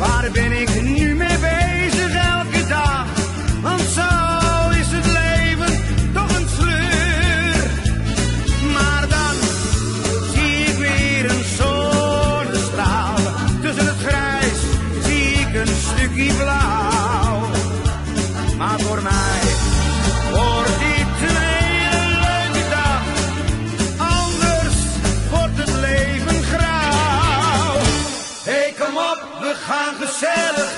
Waar ben ik nu mee bezig elke dag? Want zo is het leven toch een sleur. Maar dan zie ik weer een zonnestraal. Tussen het grijs zie ik een stukje blauw. We gaan gezellig